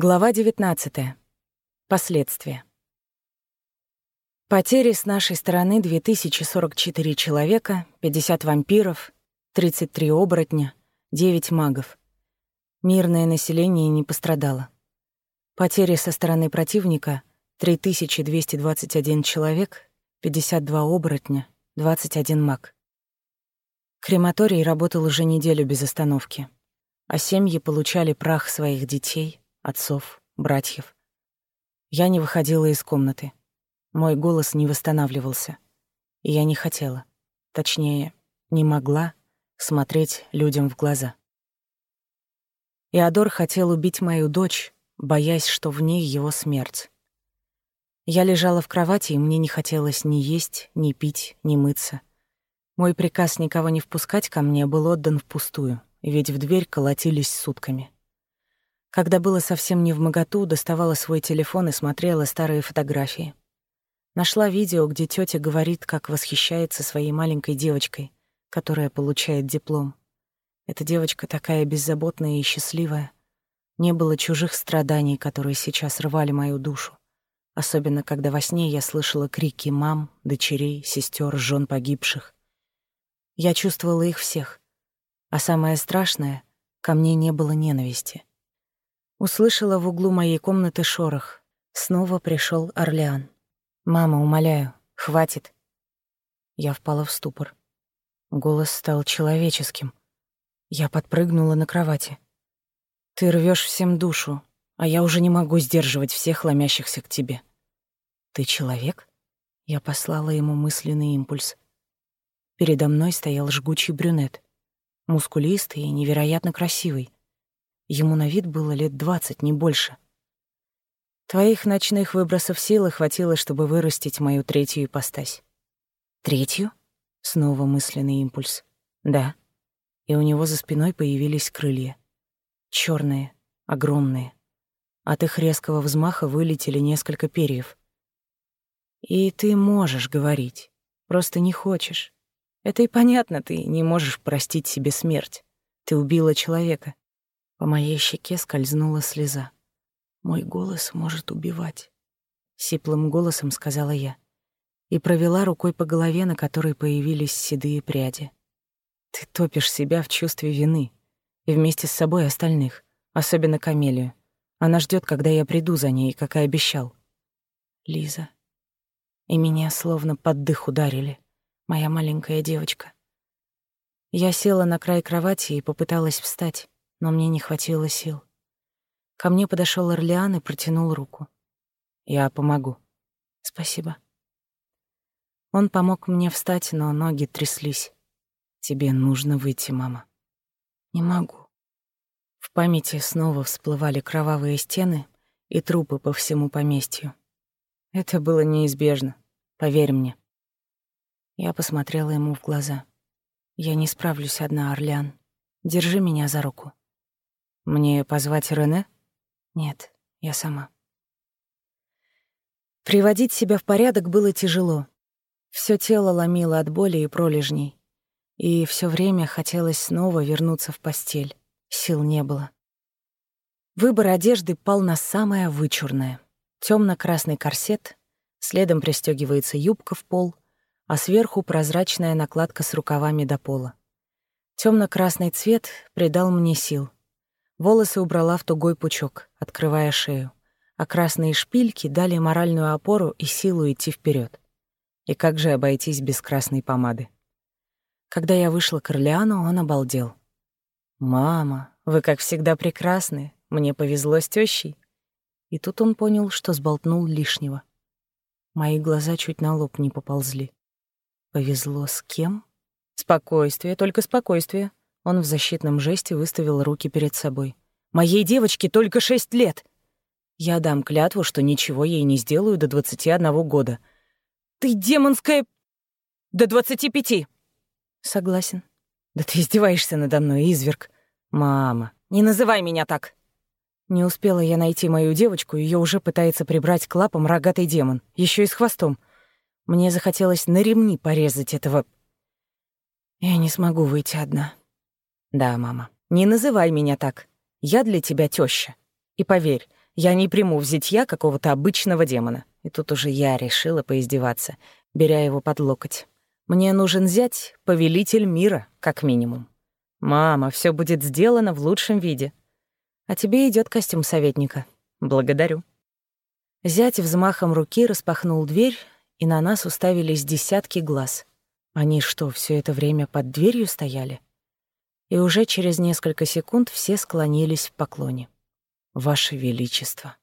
Глава 19. Последствия. Потери с нашей стороны 2044 человека, 50 вампиров, 33 оборотня, 9 магов. Мирное население не пострадало. Потери со стороны противника 3221 человек, 52 оборотня, 21 маг. Крематорий работал уже неделю без остановки, а семьи получали прах своих детей — отцов, братьев. Я не выходила из комнаты. Мой голос не восстанавливался. И я не хотела, точнее, не могла смотреть людям в глаза. Иодор хотел убить мою дочь, боясь, что в ней его смерть. Я лежала в кровати, и мне не хотелось ни есть, ни пить, ни мыться. Мой приказ никого не впускать ко мне был отдан впустую, ведь в дверь колотились сутками. Когда было совсем не в моготу, доставала свой телефон и смотрела старые фотографии. Нашла видео, где тетя говорит, как восхищается своей маленькой девочкой, которая получает диплом. Эта девочка такая беззаботная и счастливая. Не было чужих страданий, которые сейчас рвали мою душу. Особенно, когда во сне я слышала крики мам, дочерей, сестер, жен погибших. Я чувствовала их всех. А самое страшное — ко мне не было ненависти. Услышала в углу моей комнаты шорох. Снова пришел Орлеан. «Мама, умоляю, хватит». Я впала в ступор. Голос стал человеческим. Я подпрыгнула на кровати. «Ты рвешь всем душу, а я уже не могу сдерживать всех ломящихся к тебе». «Ты человек?» Я послала ему мысленный импульс. Передо мной стоял жгучий брюнет. Мускулистый и невероятно красивый. Ему на вид было лет двадцать, не больше. Твоих ночных выбросов силы хватило, чтобы вырастить мою третью ипостась. Третью? Снова мысленный импульс. Да. И у него за спиной появились крылья. черные, огромные. От их резкого взмаха вылетели несколько перьев. И ты можешь говорить, просто не хочешь. Это и понятно, ты не можешь простить себе смерть. Ты убила человека. По моей щеке скользнула слеза. «Мой голос может убивать», — сиплым голосом сказала я и провела рукой по голове, на которой появились седые пряди. «Ты топишь себя в чувстве вины и вместе с собой остальных, особенно Камелию. Она ждет, когда я приду за ней, как и обещал». «Лиза». И меня словно под дых ударили. Моя маленькая девочка. Я села на край кровати и попыталась встать но мне не хватило сил. Ко мне подошел Орлеан и протянул руку. «Я помогу». «Спасибо». Он помог мне встать, но ноги тряслись. «Тебе нужно выйти, мама». «Не могу». В памяти снова всплывали кровавые стены и трупы по всему поместью. Это было неизбежно, поверь мне. Я посмотрела ему в глаза. «Я не справлюсь одна, Орлеан. Держи меня за руку». Мне позвать Рене? Нет, я сама. Приводить себя в порядок было тяжело. Всё тело ломило от боли и пролежней. И всё время хотелось снова вернуться в постель. Сил не было. Выбор одежды пал на самое вычурное. Тёмно-красный корсет, следом пристёгивается юбка в пол, а сверху прозрачная накладка с рукавами до пола. Тёмно-красный цвет придал мне сил — Волосы убрала в тугой пучок, открывая шею, а красные шпильки дали моральную опору и силу идти вперед. И как же обойтись без красной помады? Когда я вышла к Орлеану, он обалдел. «Мама, вы, как всегда, прекрасны. Мне повезло с тещей». И тут он понял, что сболтнул лишнего. Мои глаза чуть на лоб не поползли. «Повезло с кем?» «Спокойствие, только спокойствие. Он в защитном жесте выставил руки перед собой. «Моей девочке только шесть лет!» «Я дам клятву, что ничего ей не сделаю до двадцати одного года». «Ты демонская... до двадцати пяти!» «Согласен». «Да ты издеваешься надо мной, изверг!» «Мама, не называй меня так!» Не успела я найти мою девочку, ее уже пытается прибрать к лапам рогатый демон, еще и с хвостом. Мне захотелось на ремни порезать этого... Я не смогу выйти одна. Да, мама, не называй меня так. Я для тебя тёща. И поверь, Я не приму в зятья какого-то обычного демона. И тут уже я решила поиздеваться, беря его под локоть. Мне нужен зять, повелитель мира, как минимум. Мама, все будет сделано в лучшем виде. А тебе идет костюм советника. Благодарю. Зять взмахом руки распахнул дверь, и на нас уставились десятки глаз. Они что, все это время под дверью стояли? И уже через несколько секунд все склонились в поклоне. Ваше Величество.